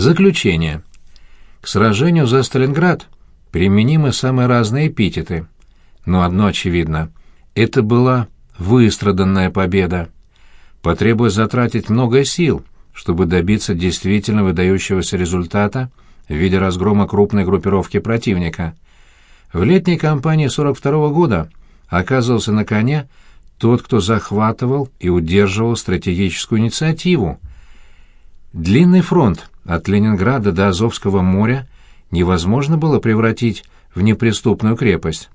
Заключение. К сражению за Сталинград применимы самые разные эпитеты. Но одно очевидно — это была выстраданная победа. Потребуется затратить много сил, чтобы добиться действительно выдающегося результата в виде разгрома крупной группировки противника. В летней кампании 42 -го года оказывался на коне тот, кто захватывал и удерживал стратегическую инициативу. Длинный фронт от Ленинграда до Азовского моря невозможно было превратить в неприступную крепость.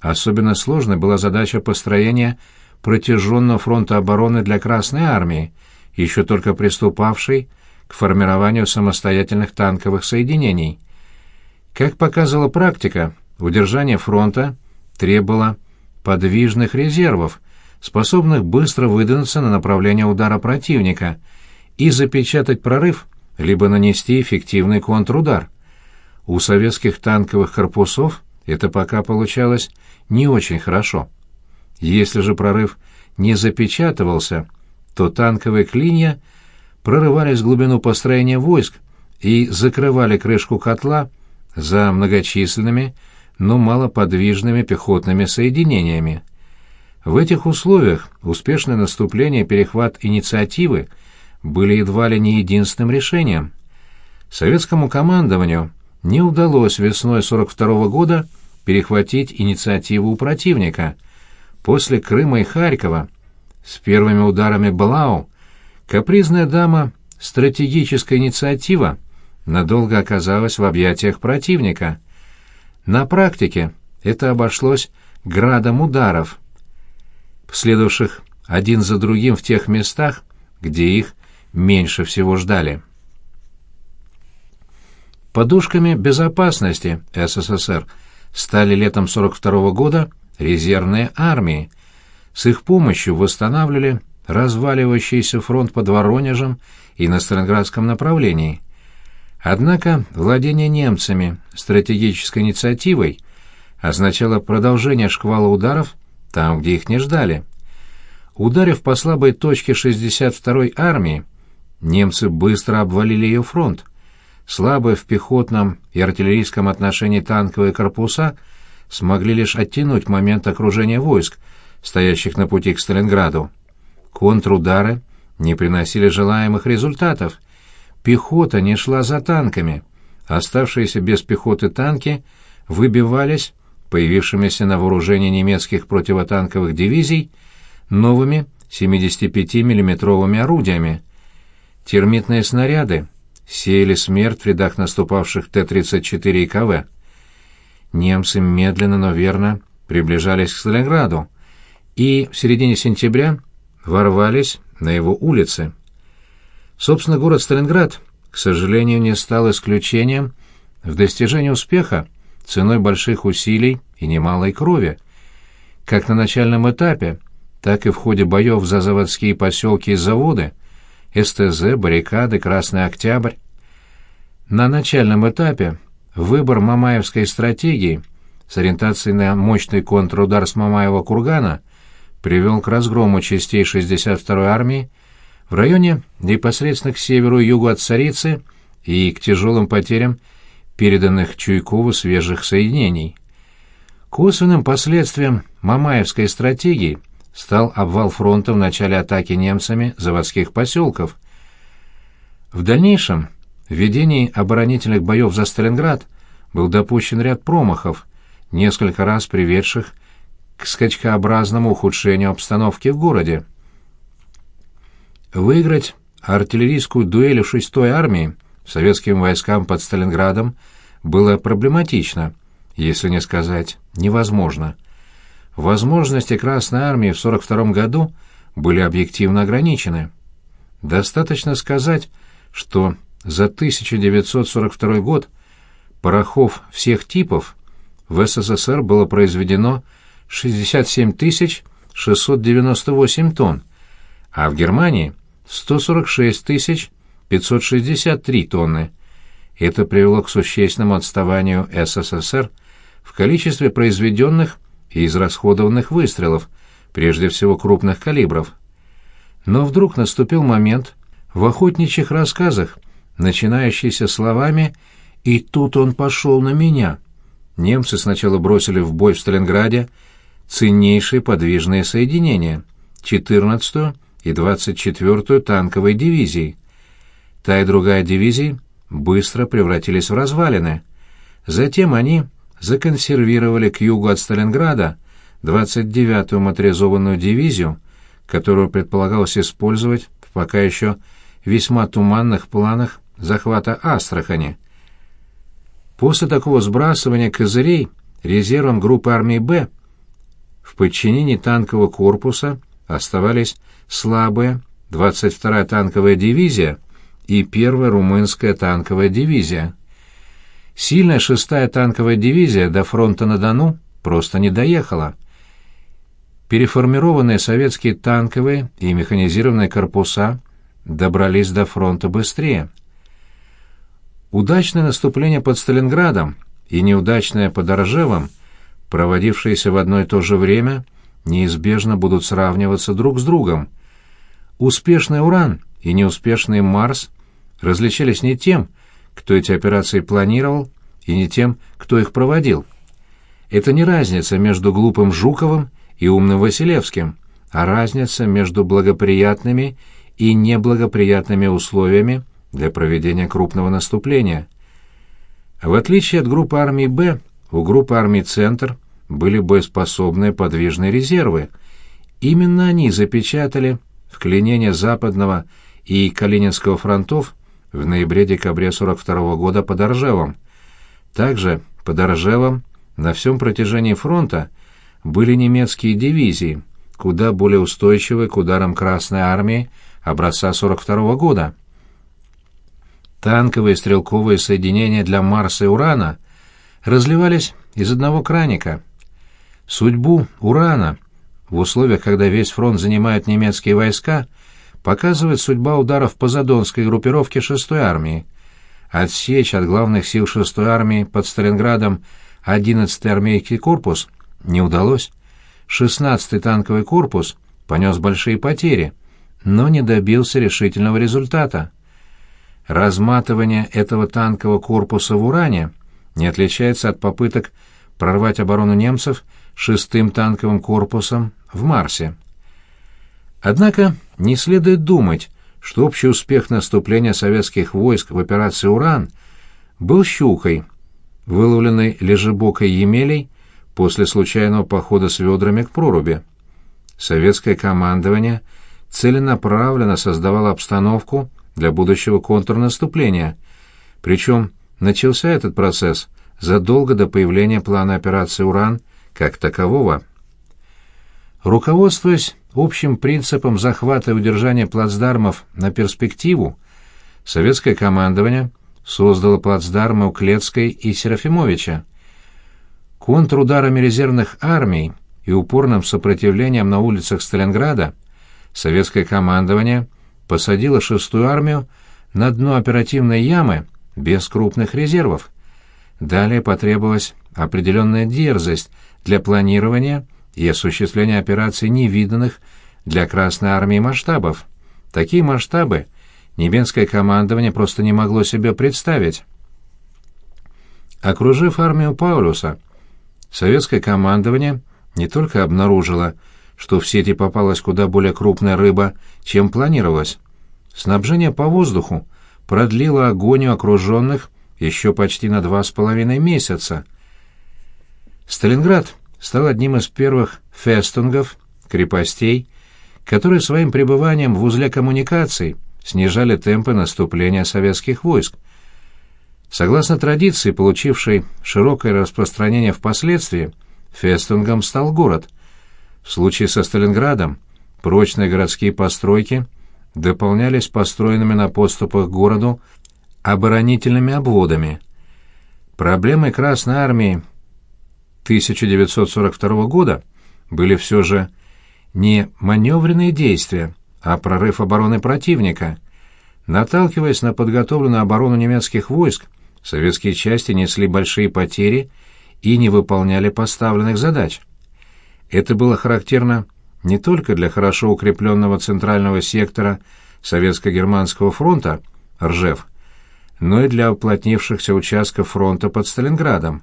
Особенно сложной была задача построения протяженного фронта обороны для Красной Армии, еще только приступавшей к формированию самостоятельных танковых соединений. Как показывала практика, удержание фронта требовало подвижных резервов, способных быстро выдвинуться на направление удара противника и запечатать прорыв, либо нанести эффективный контрудар. У советских танковых корпусов это пока получалось не очень хорошо. Если же прорыв не запечатывался, то танковые клинья прорывались в глубину построения войск и закрывали крышку котла за многочисленными, но малоподвижными пехотными соединениями. В этих условиях успешное наступление и перехват инициативы были едва ли не единственным решением. Советскому командованию не удалось весной 42 -го года перехватить инициативу у противника. После Крыма и Харькова с первыми ударами Блау капризная дама стратегическая инициатива надолго оказалась в объятиях противника – на практике это обошлось градом ударов, последовавших один за другим в тех местах, где их меньше всего ждали. Подушками безопасности СССР стали летом 42 -го года резервные армии. С их помощью восстанавливали разваливающийся фронт под Воронежем и на Сталинградском направлении – Однако владение немцами стратегической инициативой означало продолжение шквала ударов там, где их не ждали. Ударив по слабой точке 62-й армии, немцы быстро обвалили ее фронт. Слабые в пехотном и артиллерийском отношении танковые корпуса смогли лишь оттянуть момент окружения войск, стоящих на пути к Сталинграду. Контрудары не приносили желаемых результатов – пехота не шла за танками. Оставшиеся без пехоты танки выбивались появившимися на вооружении немецких противотанковых дивизий новыми 75 миллиметровыми орудиями. Термитные снаряды сеяли смерть в рядах наступавших Т-34 и КВ. Немцы медленно, но верно приближались к Сталинграду и в середине сентября ворвались на его улицы. Собственно, город Сталинград, к сожалению, не стал исключением в достижении успеха ценой больших усилий и немалой крови. Как на начальном этапе, так и в ходе боев за заводские поселки и заводы, СТЗ, баррикады, Красный Октябрь. На начальном этапе выбор Мамаевской стратегии с ориентацией на мощный контрудар с Мамаева кургана привел к разгрому частей 62-й армии в районе непосредственно к северу и югу от Царицы и к тяжелым потерям переданных Чуйкову свежих соединений. Косвенным последствием Мамаевской стратегии стал обвал фронта в начале атаки немцами заводских поселков. В дальнейшем в ведении оборонительных боев за Сталинград был допущен ряд промахов, несколько раз приведших к скачкообразному ухудшению обстановки в городе. Выиграть артиллерийскую дуэль в 6-й армии советским войскам под Сталинградом было проблематично, если не сказать невозможно. Возможности Красной армии в 42 году были объективно ограничены. Достаточно сказать, что за 1942 год порохов всех типов в СССР было произведено 67 698 тонн, а в Германии 146 563 тонны. Это привело к существенному отставанию СССР в количестве произведенных и израсходованных выстрелов, прежде всего крупных калибров. Но вдруг наступил момент в охотничьих рассказах, начинающийся словами «И тут он пошел на меня». Немцы сначала бросили в бой в Сталинграде ценнейшие подвижные соединения — 14-ю и 24-ю танковые дивизии. Та и другая дивизии быстро превратились в развалины. Затем они законсервировали к югу от Сталинграда 29-ю моторизованную дивизию, которую предполагалось использовать в пока еще весьма туманных планах захвата Астрахани. После такого сбрасывания козырей резервом группы армии «Б» в подчинении танкового корпуса оставались слабые 22-я танковая дивизия и 1-я румынская танковая дивизия. Сильная 6-я танковая дивизия до фронта на Дону просто не доехала. Переформированные советские танковые и механизированные корпуса добрались до фронта быстрее. Удачное наступление под Сталинградом и неудачное под Оржевом, проводившиеся в одно и то же время, неизбежно будут сравниваться друг с другом. Успешный «Уран» и неуспешный «Марс» различались не тем, кто эти операции планировал, и не тем, кто их проводил. Это не разница между глупым Жуковым и умным Василевским, а разница между благоприятными и неблагоприятными условиями, для проведения крупного наступления. В отличие от группы армии «Б», у группы армий «Центр» были боеспособные подвижные резервы. Именно они запечатали вклинение Западного и Калининского фронтов в ноябре-декабре 42 года под Оржевом. Также под Оржевом на всем протяжении фронта были немецкие дивизии, куда более устойчивые к ударам Красной армии образца 42 года танковые стрелковые соединения для Марса и Урана разливались из одного краника. Судьбу Урана в условиях, когда весь фронт занимают немецкие войска, показывает судьба ударов по Задонской группировке 6-й армии. Отсечь от главных сил 6-й армии под Сталинградом 11-й армейский корпус не удалось. 16-й танковый корпус понес большие потери, но не добился решительного результата. Разматывание этого танкового корпуса в Уране не отличается от попыток прорвать оборону немцев шестым танковым корпусом в Марсе. Однако не следует думать, что общий успех наступления советских войск в операции «Уран» был щукой, выловленной лежебокой Емелей после случайного похода с ведрами к проруби. Советское командование целенаправленно создавало обстановку, для будущего контрнаступления. Причем начался этот процесс задолго до появления плана операции «Уран» как такового. Руководствуясь общим принципом захвата и удержания плацдармов на перспективу, советское командование создало плацдармы у Клецкой и Серафимовича. Контрударами резервных армий и упорным сопротивлением на улицах Сталинграда советское командование – посадила шестую армию на дно оперативной ямы без крупных резервов. Далее потребовалась определенная дерзость для планирования и осуществления операций невиданных для Красной Армии масштабов. Такие масштабы немецкое командование просто не могло себе представить. Окружив армию Паулюса, советское командование не только обнаружило, что в сети попалась куда более крупная рыба, чем планировалось. Снабжение по воздуху продлило агонию окруженных еще почти на два с половиной месяца. Сталинград стал одним из первых фестунгов, крепостей, которые своим пребыванием в узле коммуникаций снижали темпы наступления советских войск. Согласно традиции, получившей широкое распространение впоследствии, фестунгом стал город – в случае со Сталинградом прочные городские постройки дополнялись построенными на подступах к городу оборонительными обводами. Проблемой Красной Армии 1942 года были все же не маневренные действия, а прорыв обороны противника. Наталкиваясь на подготовленную оборону немецких войск, советские части несли большие потери и не выполняли поставленных задач. Это было характерно не только для хорошо укрепленного центрального сектора Советско-Германского фронта, Ржев, но и для уплотнившихся участков фронта под Сталинградом.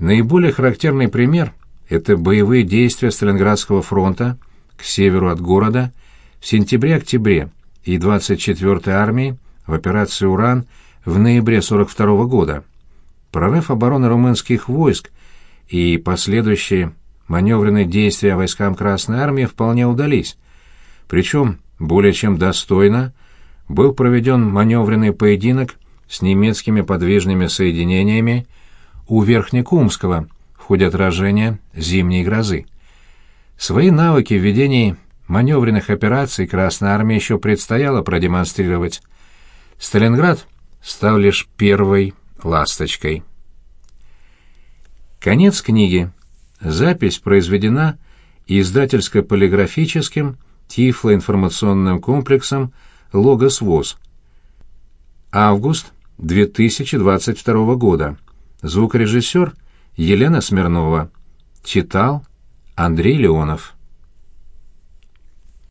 Наиболее характерный пример – это боевые действия Сталинградского фронта к северу от города в сентябре-октябре и 24-й армии в операции «Уран» в ноябре 42 -го года. Прорыв обороны румынских войск и последующие маневренные действия войскам Красной Армии вполне удались. Причем, более чем достойно, был проведен маневренный поединок с немецкими подвижными соединениями у Верхнекумского в ходе отражения зимней грозы. Свои навыки в ведении маневренных операций Красной Армии еще предстояло продемонстрировать. Сталинград стал лишь первой ласточкой. Конец книги. Запись произведена издательско-полиграфическим тифлоинформационным комплексом «Логос ВОЗ». Август 2022 года. Звукорежиссер Елена Смирнова. Читал Андрей Леонов.